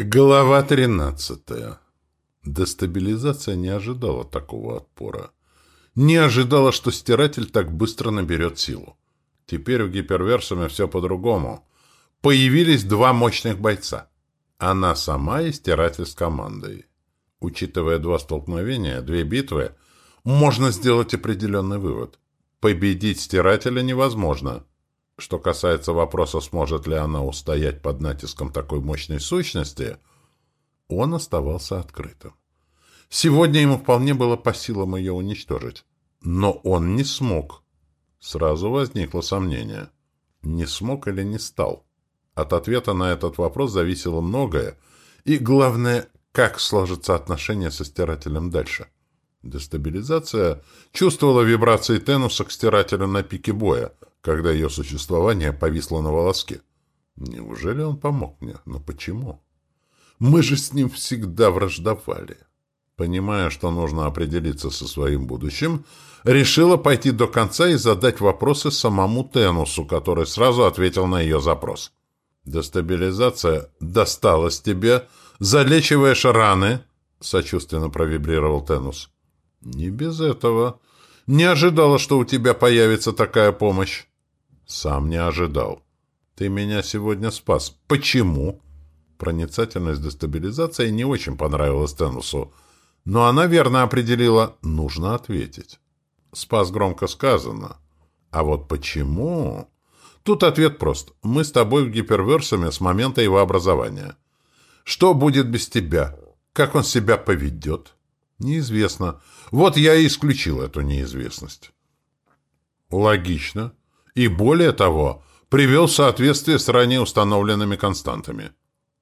Глава 13. Дестабилизация не ожидала такого отпора. Не ожидала, что стиратель так быстро наберет силу. Теперь у гиперверсуме все по-другому. Появились два мощных бойца. Она сама и стиратель с командой. Учитывая два столкновения, две битвы, можно сделать определенный вывод. Победить стирателя невозможно. Что касается вопроса, сможет ли она устоять под натиском такой мощной сущности, он оставался открытым. Сегодня ему вполне было по силам ее уничтожить. Но он не смог. Сразу возникло сомнение. Не смог или не стал? От ответа на этот вопрос зависело многое, и, главное, как сложатся отношения со стирателем дальше. Дестабилизация чувствовала вибрации Тенуса к стирателю на пике боя — когда ее существование повисло на волоске. Неужели он помог мне? Но почему? Мы же с ним всегда враждовали. Понимая, что нужно определиться со своим будущим, решила пойти до конца и задать вопросы самому Тенусу, который сразу ответил на ее запрос. «Дестабилизация досталась тебе, залечиваешь раны», — сочувственно провибрировал Тенус. «Не без этого. Не ожидала, что у тебя появится такая помощь. Сам не ожидал. Ты меня сегодня спас. Почему? Проницательность дестабилизации не очень понравилась Тенусу, но она верно определила «нужно ответить». Спас громко сказано. А вот почему? Тут ответ прост. Мы с тобой в гиперверсуме с момента его образования. Что будет без тебя? Как он себя поведет? Неизвестно. Вот я и исключил эту неизвестность. Логично. И более того, привел в соответствие с ранее установленными константами.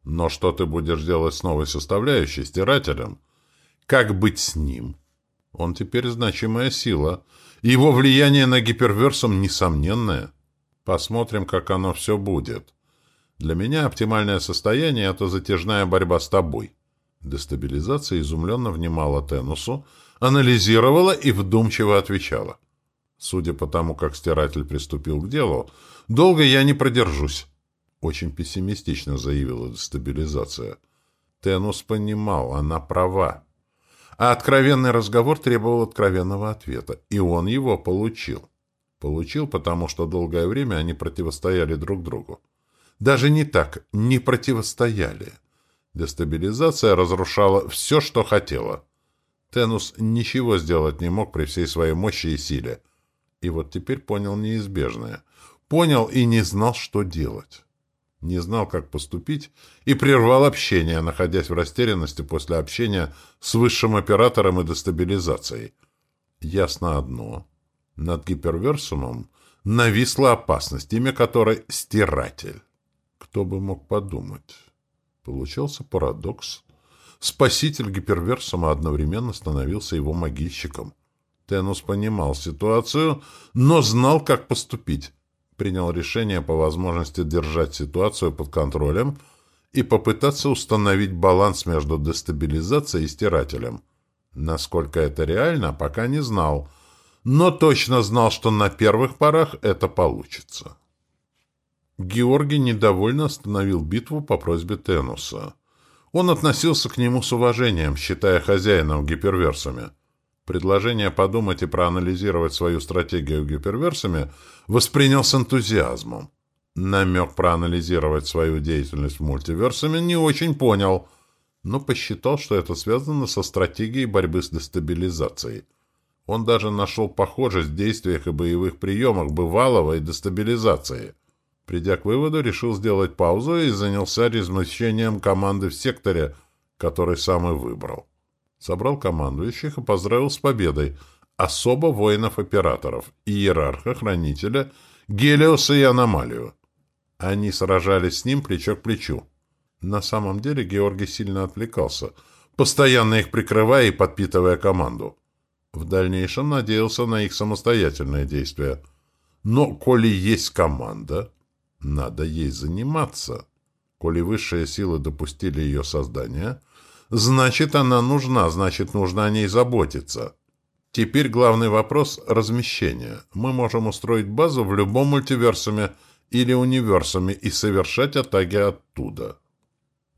Но что ты будешь делать с новой составляющей, стирателем? Как быть с ним? Он теперь значимая сила. Его влияние на гиперверсум несомненное. Посмотрим, как оно все будет. Для меня оптимальное состояние — это затяжная борьба с тобой. Дестабилизация изумленно внимала Тенусу, анализировала и вдумчиво отвечала. Судя по тому, как стиратель приступил к делу, долго я не продержусь. Очень пессимистично заявила дестабилизация. Тенус понимал, она права. А откровенный разговор требовал откровенного ответа, и он его получил. Получил, потому что долгое время они противостояли друг другу. Даже не так, не противостояли. Дестабилизация разрушала все, что хотела. Тенус ничего сделать не мог при всей своей мощи и силе. И вот теперь понял неизбежное. Понял и не знал, что делать. Не знал, как поступить, и прервал общение, находясь в растерянности после общения с высшим оператором и дестабилизацией. Ясно одно. Над гиперверсумом нависла опасность, имя которой — Стиратель. Кто бы мог подумать? Получался парадокс. Спаситель гиперверсума одновременно становился его могильщиком. Тенус понимал ситуацию, но знал, как поступить. Принял решение по возможности держать ситуацию под контролем и попытаться установить баланс между дестабилизацией и стирателем. Насколько это реально, пока не знал, но точно знал, что на первых порах это получится. Георгий недовольно остановил битву по просьбе Тенуса. Он относился к нему с уважением, считая хозяином в гиперверсуме. Предложение подумать и проанализировать свою стратегию в гиперверсуме воспринял с энтузиазмом. Намек проанализировать свою деятельность в мультиверсуме не очень понял, но посчитал, что это связано со стратегией борьбы с дестабилизацией. Он даже нашел похожесть в действиях и боевых приемах бывалого и дестабилизации – Придя к выводу, решил сделать паузу и занялся размещением команды в секторе, который сам и выбрал. Собрал командующих и поздравил с победой особо воинов-операторов, иерарха-хранителя, Гелиоса и Аномалию. Они сражались с ним плечо к плечу. На самом деле Георгий сильно отвлекался, постоянно их прикрывая и подпитывая команду. В дальнейшем надеялся на их самостоятельное действие. Но, коли есть команда, надо ей заниматься. Коли высшие силы допустили ее создание, значит, она нужна, значит, нужно о ней заботиться. Теперь главный вопрос — размещение. Мы можем устроить базу в любом мультиверсуме или универсуме и совершать атаки оттуда.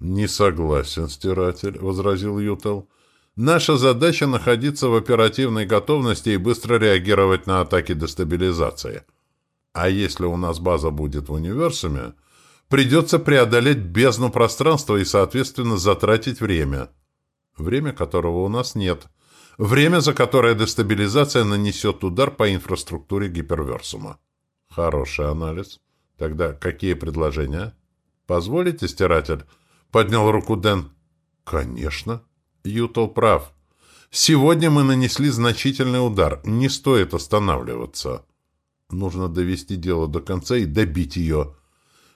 «Не согласен, стиратель», — возразил Ютел. «Наша задача — находиться в оперативной готовности и быстро реагировать на атаки дестабилизации. А если у нас база будет в универсуме, придется преодолеть бездну пространства и, соответственно, затратить время. Время которого у нас нет. Время, за которое дестабилизация нанесет удар по инфраструктуре гиперверсума». «Хороший анализ. Тогда какие предложения?» «Позволите, стиратель?» Поднял руку Дэн. Конечно. Ютол прав. Сегодня мы нанесли значительный удар. Не стоит останавливаться. Нужно довести дело до конца и добить ее.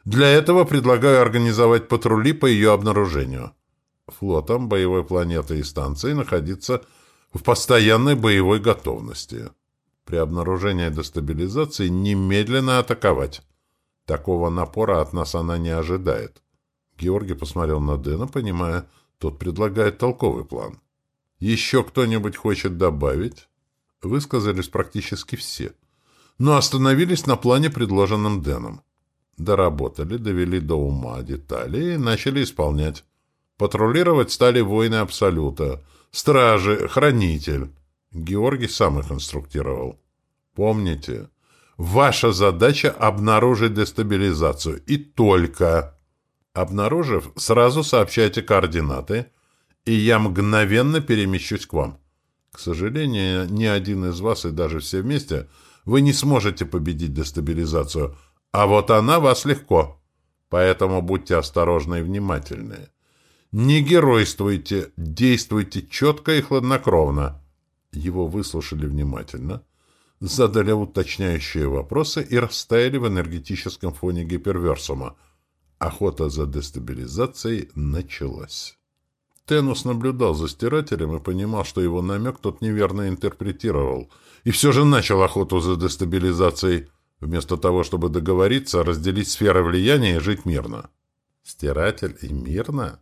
Для этого предлагаю организовать патрули по ее обнаружению. Флотом боевой планеты и станции находиться в постоянной боевой готовности. При обнаружении дестабилизации немедленно атаковать. Такого напора от нас она не ожидает. Георгий посмотрел на Дэна, понимая, тот предлагает толковый план. «Еще кто-нибудь хочет добавить?» Высказались практически все, но остановились на плане, предложенном Дэном. Доработали, довели до ума детали и начали исполнять. Патрулировать стали воины Абсолюта, стражи, хранитель. Георгий сам их инструктировал. Помните, ваша задача — обнаружить дестабилизацию. И только... Обнаружив, сразу сообщайте координаты, и я мгновенно перемещусь к вам. К сожалению, ни один из вас и даже все вместе вы не сможете победить дестабилизацию, а вот она вас легко. Поэтому будьте осторожны и внимательны. Не геройствуйте, действуйте четко и хладнокровно. Его выслушали внимательно, задали уточняющие вопросы и растаяли в энергетическом фоне гиперверсума — Охота за дестабилизацией началась. Тенус наблюдал за стирателем и понимал, что его намек тот неверно интерпретировал, и все же начал охоту за дестабилизацией, вместо того, чтобы договориться, разделить сферы влияния и жить мирно. Стиратель и мирно?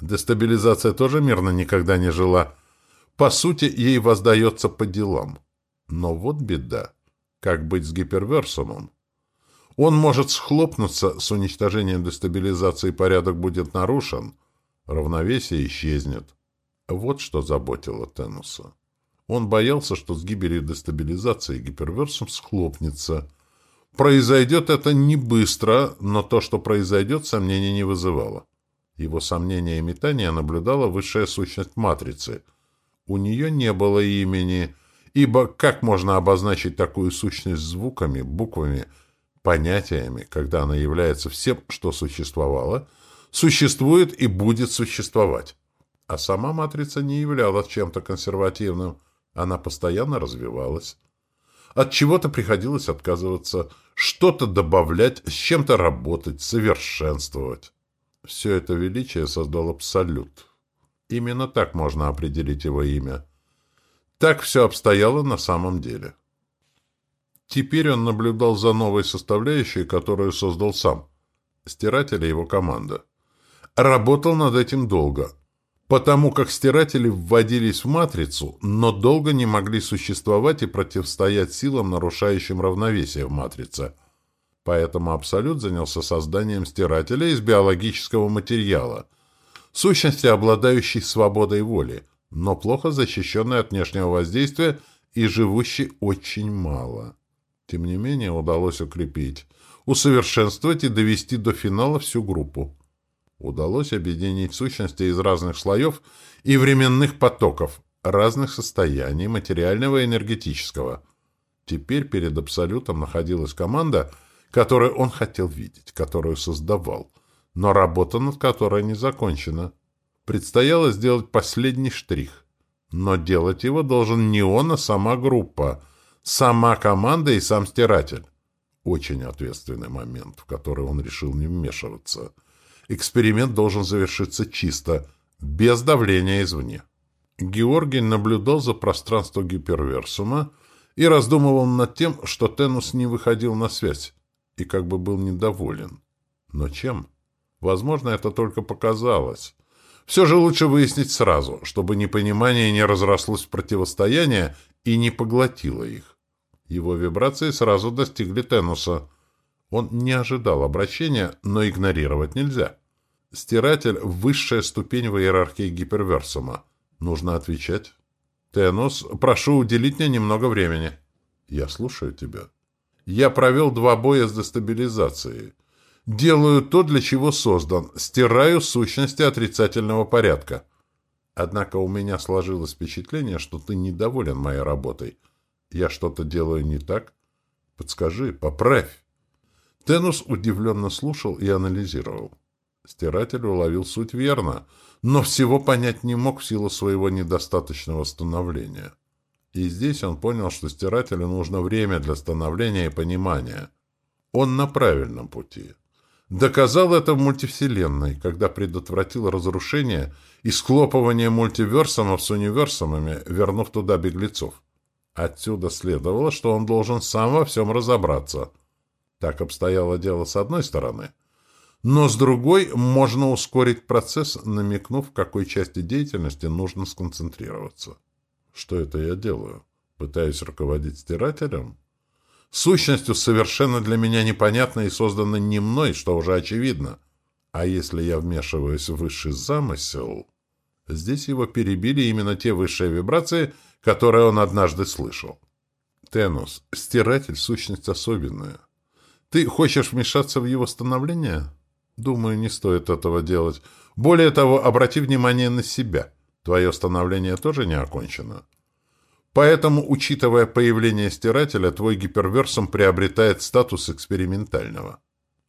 Дестабилизация тоже мирно никогда не жила. По сути, ей воздается по делам. Но вот беда. Как быть с гиперверсумом? Он может схлопнуться, с уничтожением дестабилизации порядок будет нарушен, равновесие исчезнет. Вот что заботило Тенуса. Он боялся, что с гибелью дестабилизации гиперверсум схлопнется. Произойдет это не быстро, но то, что произойдет, сомнений не вызывало. Его сомнения и метания наблюдала высшая сущность Матрицы. У нее не было имени, ибо как можно обозначить такую сущность звуками, буквами – понятиями, когда она является всем, что существовало, существует и будет существовать. А сама матрица не являлась чем-то консервативным, она постоянно развивалась. От чего-то приходилось отказываться, что-то добавлять, с чем-то работать, совершенствовать. Все это величие создал Абсолют. Именно так можно определить его имя. Так все обстояло на самом деле. Теперь он наблюдал за новой составляющей, которую создал сам. Стиратель его команда. Работал над этим долго. Потому как стиратели вводились в матрицу, но долго не могли существовать и противостоять силам, нарушающим равновесие в матрице. Поэтому Абсолют занялся созданием стирателя из биологического материала, сущности, обладающей свободой воли, но плохо защищенной от внешнего воздействия и живущей очень мало. Тем не менее, удалось укрепить, усовершенствовать и довести до финала всю группу. Удалось объединить сущности из разных слоев и временных потоков, разных состояний, материального и энергетического. Теперь перед Абсолютом находилась команда, которую он хотел видеть, которую создавал, но работа над которой не закончена. Предстояло сделать последний штрих. Но делать его должен не он, а сама группа — Сама команда и сам стиратель. Очень ответственный момент, в который он решил не вмешиваться. Эксперимент должен завершиться чисто, без давления извне. Георгий наблюдал за пространством гиперверсума и раздумывал над тем, что Тенус не выходил на связь и как бы был недоволен. Но чем? Возможно, это только показалось. Все же лучше выяснить сразу, чтобы непонимание не разрослось в противостояние и не поглотило их. Его вибрации сразу достигли Тенуса. Он не ожидал обращения, но игнорировать нельзя. Стиратель — высшая ступень в иерархии гиперверсума. Нужно отвечать. Тенус, прошу уделить мне немного времени. Я слушаю тебя. Я провел два боя с дестабилизацией. Делаю то, для чего создан. Стираю сущности отрицательного порядка. Однако у меня сложилось впечатление, что ты недоволен моей работой. Я что-то делаю не так? Подскажи, поправь. Тенус удивленно слушал и анализировал. Стиратель уловил суть верно, но всего понять не мог в силу своего недостаточного становления. И здесь он понял, что стирателю нужно время для становления и понимания. Он на правильном пути. Доказал это в мультивселенной, когда предотвратил разрушение и схлопывание мультиверсумов с универсумами, вернув туда беглецов. Отсюда следовало, что он должен сам во всем разобраться. Так обстояло дело с одной стороны. Но с другой можно ускорить процесс, намекнув, в какой части деятельности нужно сконцентрироваться. Что это я делаю? Пытаюсь руководить стирателем? Сущностью совершенно для меня непонятно и создано не мной, что уже очевидно. А если я вмешиваюсь в высший замысел... Здесь его перебили именно те высшие вибрации, которые он однажды слышал. Тенус, стиратель — сущность особенная. Ты хочешь вмешаться в его становление? Думаю, не стоит этого делать. Более того, обрати внимание на себя — Твое становление тоже не окончено. Поэтому, учитывая появление стирателя, твой гиперверсум приобретает статус экспериментального.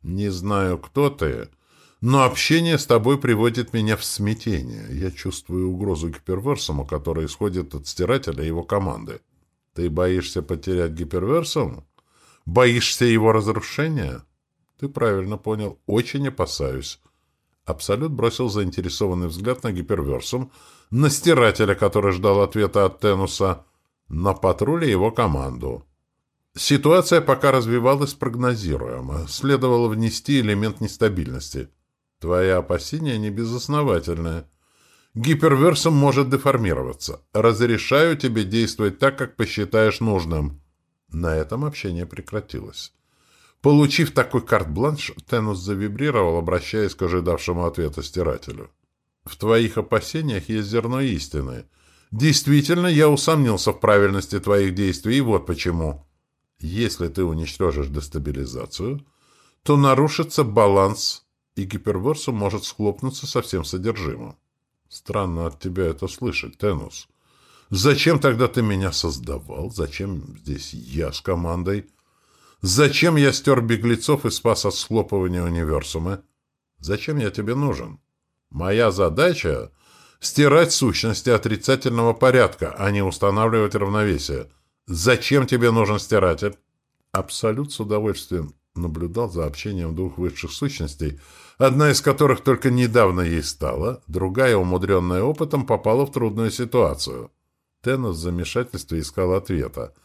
Не знаю, кто ты, но общение с тобой приводит меня в смятение. Я чувствую угрозу гиперверсуму, которая исходит от стирателя и его команды. Ты боишься потерять гиперверсум? Боишься его разрушения? Ты правильно понял. Очень опасаюсь. Абсолют бросил заинтересованный взгляд на гиперверсум, на стирателя, который ждал ответа от Тенуса, на патруле его команду. Ситуация пока развивалась прогнозируемо. Следовало внести элемент нестабильности. Твои опасения не безосновательны. Гиперверсум может деформироваться. Разрешаю тебе действовать так, как посчитаешь нужным. На этом общение прекратилось. Получив такой карт-бланш, Тенус завибрировал, обращаясь к ожидавшему ответа стирателю. «В твоих опасениях есть зерно истины. Действительно, я усомнился в правильности твоих действий, и вот почему. Если ты уничтожишь дестабилизацию, то нарушится баланс, и гиперверсу может схлопнуться со всем содержимым. Странно от тебя это слышать, Тенус. Зачем тогда ты меня создавал? Зачем здесь я с командой?» Зачем я стер беглецов и спас от схлопывания универсума? Зачем я тебе нужен? Моя задача — стирать сущности отрицательного порядка, а не устанавливать равновесие. Зачем тебе нужен стиратель? Абсолют с удовольствием наблюдал за общением двух высших сущностей, одна из которых только недавно ей стала, другая, умудренная опытом, попала в трудную ситуацию. Теннес в замешательстве искал ответа —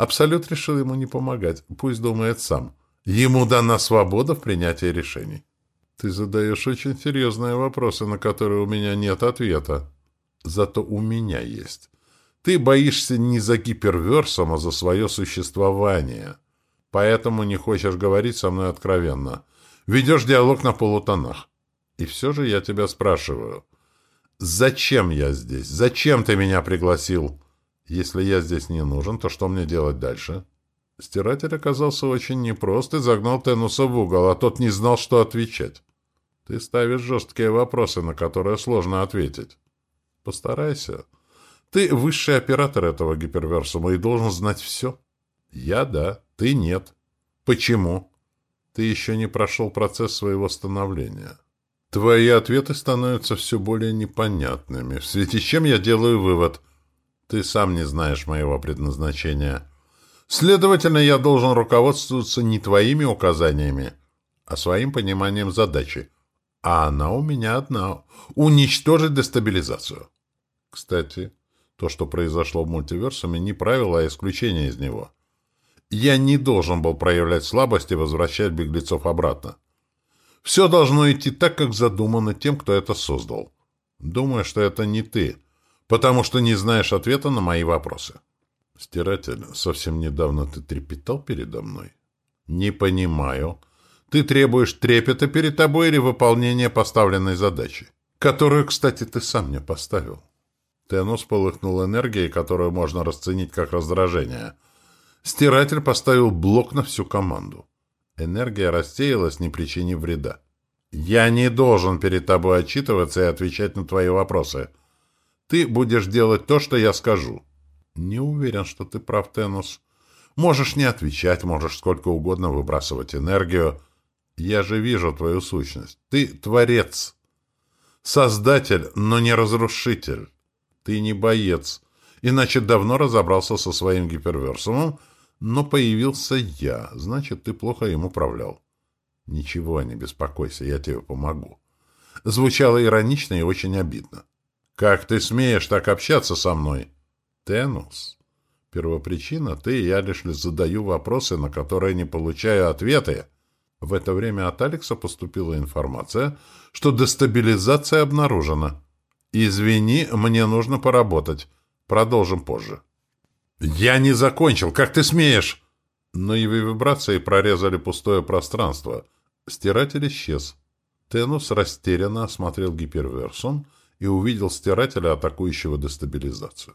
Абсолют решил ему не помогать, пусть думает сам. Ему дана свобода в принятии решений. Ты задаешь очень серьезные вопросы, на которые у меня нет ответа. Зато у меня есть. Ты боишься не за гиперверсом, а за свое существование. Поэтому не хочешь говорить со мной откровенно. Ведешь диалог на полутонах. И все же я тебя спрашиваю. Зачем я здесь? Зачем ты меня пригласил?» Если я здесь не нужен, то что мне делать дальше? Стиратель оказался очень непрост и загнал Тенуса в угол, а тот не знал, что отвечать. Ты ставишь жесткие вопросы, на которые сложно ответить. Постарайся. Ты высший оператор этого гиперверсума и должен знать все. Я — да, ты — нет. Почему? Ты еще не прошел процесс своего становления. Твои ответы становятся все более непонятными, в связи с чем я делаю вывод — ты сам не знаешь моего предназначения. Следовательно, я должен руководствоваться не твоими указаниями, а своим пониманием задачи. А она у меня одна — уничтожить дестабилизацию. Кстати, то, что произошло в мультиверсуме, не правило, а исключение из него. Я не должен был проявлять слабость и возвращать беглецов обратно. Все должно идти так, как задумано тем, кто это создал. Думаю, что это не ты — потому что не знаешь ответа на мои вопросы. Стиратель, совсем недавно ты трепетал передо мной? Не понимаю. Ты требуешь трепета перед тобой или выполнения поставленной задачи, которую, кстати, ты сам мне поставил. Тенус полыхнул энергией, которую можно расценить как раздражение. Стиратель поставил блок на всю команду. Энергия рассеялась, не причинив вреда. «Я не должен перед тобой отчитываться и отвечать на твои вопросы. Ты будешь делать то, что я скажу». «Не уверен, что ты прав, Тенус. Можешь не отвечать, можешь сколько угодно выбрасывать энергию. Я же вижу твою сущность. Ты творец. Создатель, но не разрушитель. Ты не боец. Иначе давно разобрался со своим гиперверсумом, но появился я. Значит, ты плохо им управлял. Ничего, не беспокойся, я тебе помогу. Звучало иронично и очень обидно. Как ты смеешь так общаться со мной? Тенус. Первопричина — ты, я лишь задаю вопросы, на которые не получаю ответы. В это время от Алекса поступила информация, что дестабилизация обнаружена. «Извини, мне нужно поработать. Продолжим позже». «Я не закончил! Как ты смеешь?» Но его вибрации прорезали пустое пространство. Стиратель исчез. Тенус растерянно осмотрел гиперверсум и увидел стирателя, атакующего дестабилизацию.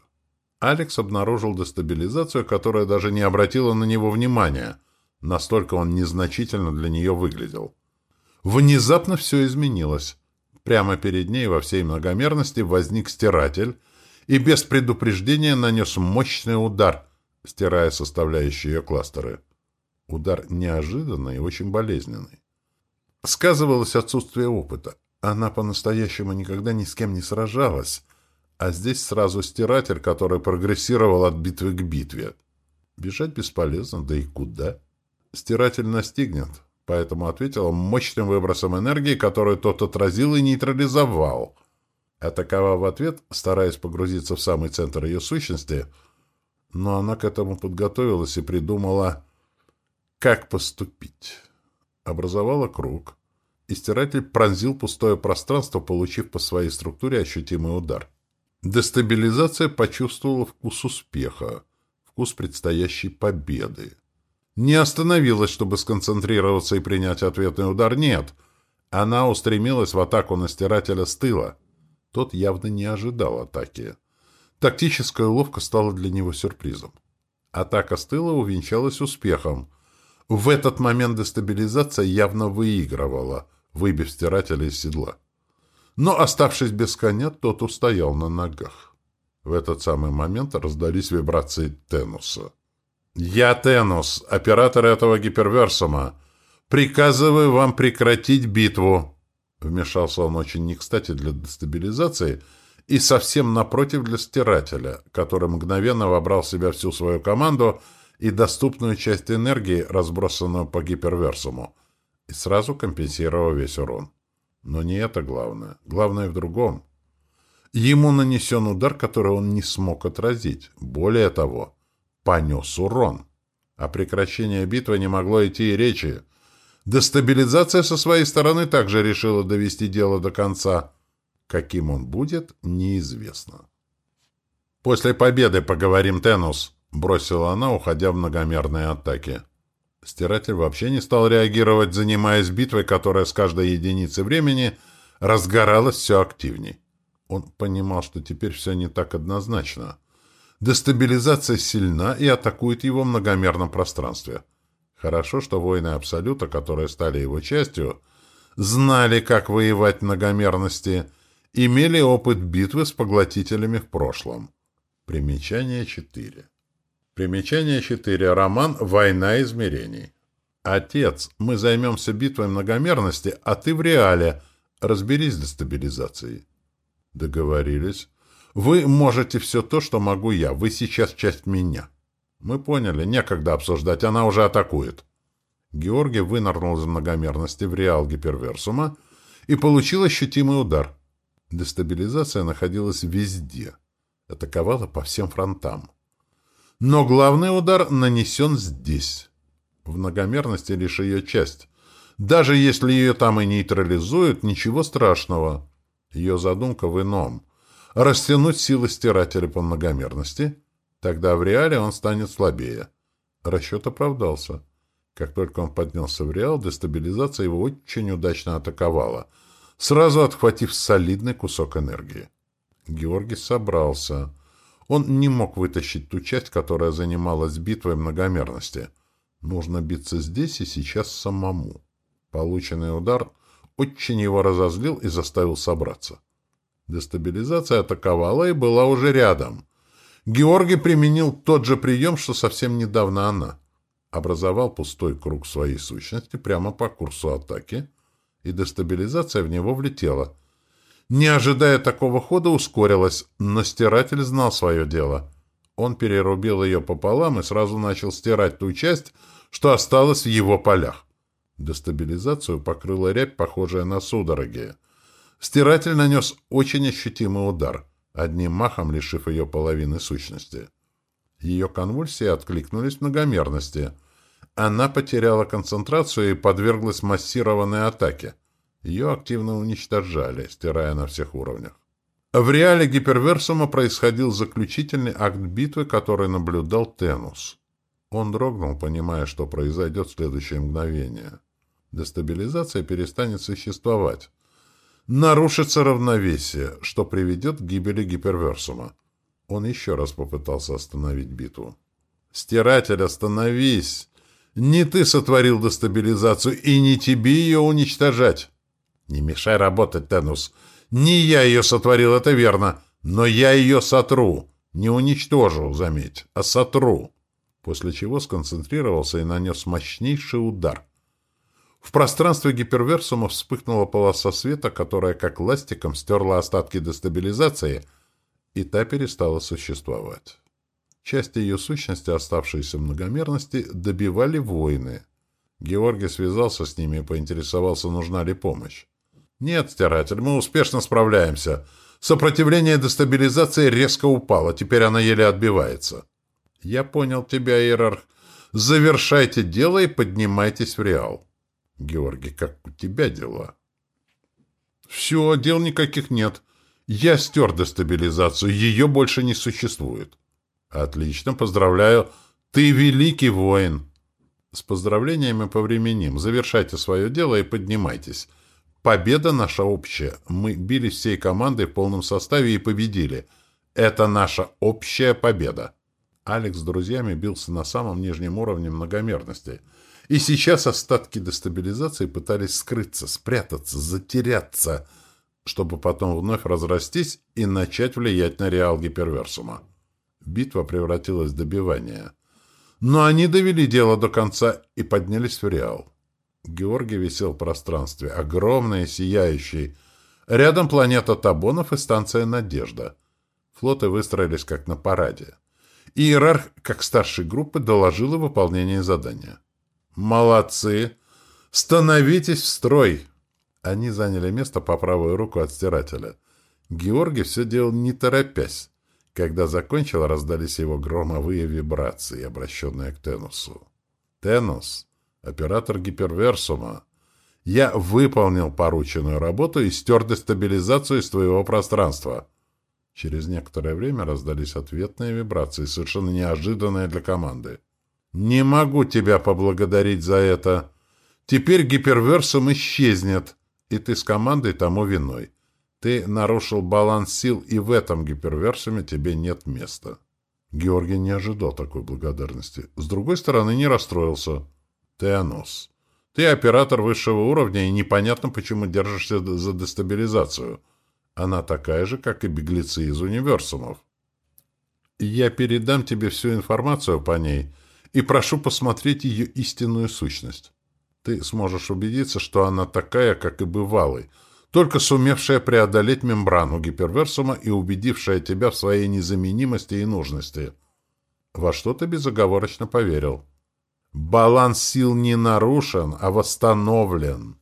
Алекс обнаружил дестабилизацию, которая даже не обратила на него внимания. Настолько он незначительно для нее выглядел. Внезапно все изменилось. Прямо перед ней во всей многомерности возник стиратель и без предупреждения нанес мощный удар, стирая составляющие ее кластеры. Удар неожиданный и очень болезненный. Сказывалось отсутствие опыта. Она по-настоящему никогда ни с кем не сражалась, а здесь сразу стиратель, который прогрессировал от битвы к битве. Бежать бесполезно, да и куда? Стиратель настигнет, поэтому ответила мощным выбросом энергии, который тот отразил и нейтрализовал. Атаковав в ответ, стараясь погрузиться в самый центр ее сущности, но она к этому подготовилась и придумала, как поступить. Образовала круг, и стиратель пронзил пустое пространство, получив по своей структуре ощутимый удар. Дестабилизация почувствовала вкус успеха, вкус предстоящей победы не остановилась, чтобы сконцентрироваться и принять ответный удар, нет. Она устремилась в атаку на стирателя с тыла. Тот явно не ожидал атаки. Тактическая уловка стала для него сюрпризом. Атака с тыла увенчалась успехом. В этот момент дестабилизация явно выигрывала, выбив стирателя из седла. Но, оставшись без коня, тот устоял на ногах. В этот самый момент раздались вибрации Тенуса. «Я Тенус, оператор этого гиперверсума. Приказываю вам прекратить битву». Вмешался он очень не кстати для дестабилизации и совсем напротив для стирателя, который мгновенно вобрал в себя всю свою команду и доступную часть энергии, разбросанную по гиперверсуму, и сразу компенсировал весь урон. Но не это главное. Главное в другом. Ему нанесен удар, который он не смог отразить. Более того понес урон. О прекращении битвы не могло идти и речи. Дестабилизация со своей стороны также решила довести дело до конца. Каким он будет, неизвестно. «После победы поговорим, Тенус», — бросила она, уходя в многомерные атаки. Стиратель вообще не стал реагировать, занимаясь битвой, которая с каждой единицы времени разгоралась все активней. Он понимал, что теперь все не так однозначно. Дестабилизация сильна и атакует его в многомерном пространстве. Хорошо, что воины Абсолюта, которые стали его частью, знали, как воевать многомерности, имели опыт битвы с поглотителями в прошлом. Примечание 4. Примечание 4. Роман «Война измерений». «Отец, мы займемся битвой многомерности, а ты в реале. Разберись с дестабилизацией». Договорились. Вы можете все то, что могу я. Вы сейчас часть меня. Мы поняли, некогда обсуждать, она уже атакует. Георгий вынырнул из многомерности в реал гиперверсума и получил ощутимый удар. Дестабилизация находилась везде. Атаковала по всем фронтам. Но главный удар нанесен здесь. В многомерности лишь ее часть. Даже если ее там и нейтрализуют, ничего страшного. Ее задумка в ином — растянуть силы стирателя по многомерности, тогда в реале он станет слабее. Расчет оправдался. Как только он поднялся в Реал, дестабилизация его очень удачно атаковала, сразу отхватив солидный кусок энергии. Георгий собрался. Он не мог вытащить ту часть, которая занималась битвой многомерности. Нужно биться здесь и сейчас самому. Полученный удар очень его разозлил и заставил собраться. Дестабилизация атаковала и была уже рядом. Георгий применил тот же прием, что совсем недавно она. Образовал пустой круг своей сущности прямо по курсу атаки, и дестабилизация в него влетела. Не ожидая такого хода, ускорилась, но стиратель знал свое дело. Он перерубил ее пополам и сразу начал стирать ту часть, что осталось в его полях. Дестабилизацию покрыла рябь, похожая на судороги. Стиратель нанес очень ощутимый удар, одним махом лишив ее половины сущности. Ее конвульсии откликнулись многомерности. Она потеряла концентрацию и подверглась массированной атаке. Ее активно уничтожали, стирая на всех уровнях. В реале гиперверсума происходил заключительный акт битвы, который наблюдал Тенус. Он дрогнул, понимая, что произойдет в следующее мгновение. Дестабилизация перестанет существовать нарушится равновесие, что приведет к гибели гиперверсума. Он еще раз попытался остановить битву. «Стиратель, остановись! Не ты сотворил дестабилизацию, и не тебе ее уничтожать!» «Не мешай работать, Тенус! Не я ее сотворил, это верно, но я ее сотру! Не уничтожу, заметь, а сотру!» После чего сконцентрировался и нанес мощнейший удар — в пространстве гиперверсума вспыхнула полоса света, которая как ластиком стерла остатки дестабилизации, и та перестала существовать. Части ее сущности, оставшиеся многомерности, добивали войны. Георгий связался с ними и поинтересовался, нужна ли помощь. «Нет, стиратель, мы успешно справляемся. Сопротивление дестабилизации резко упало, теперь она еле отбивается». «Я понял тебя, Иерарх. Завершайте дело и поднимайтесь в Реал». Георгий, как у тебя дела? Все, дел никаких нет. Я стер дестабилизацию, ее больше не существует. Отлично, поздравляю. Ты великий воин. С поздравлениями повременим. Завершайте свое дело и поднимайтесь. Победа наша общая. Мы били всей командой в полном составе и победили. Это наша общая победа. Алекс с друзьями бился на самом нижнем уровне многомерности — и сейчас остатки дестабилизации пытались скрыться, спрятаться, затеряться, чтобы потом вновь разрастись и начать влиять на реал гиперверсума. Битва превратилась в добивание. Но они довели дело до конца и поднялись в реал. Георгий висел в пространстве, огромный сияющий. Рядом планета Табонов и станция «Надежда». Флоты выстроились как на параде. Иерарх, как старший группы, доложил о выполнении задания. «Молодцы! Становитесь в строй!» Они заняли место по правую руку от стирателя. Георгий все делал не торопясь. Когда закончил, раздались его громовые вибрации, обращенные к Тенусу. «Тенус, оператор гиперверсума, я выполнил порученную работу и стер дестабилизацию из твоего пространства». Через некоторое время раздались ответные вибрации, совершенно неожиданные для команды. «Не могу тебя поблагодарить за это. Теперь гиперверсум исчезнет, и ты с командой тому виной. Ты нарушил баланс сил, и в этом гиперверсуме тебе нет места». Георгий не ожидал такой благодарности. С другой стороны, не расстроился. «Теонос, ты оператор высшего уровня, и непонятно, почему держишься за дестабилизацию. Она такая же, как и беглецы из универсумов. Я передам тебе всю информацию по ней» и прошу посмотреть ее истинную сущность. Ты сможешь убедиться, что она такая, как и бывалый, только сумевшая преодолеть мембрану гиперверсума и убедившая тебя в своей незаменимости и нужности. Во что ты безоговорочно поверил. Баланс сил не нарушен, а восстановлен.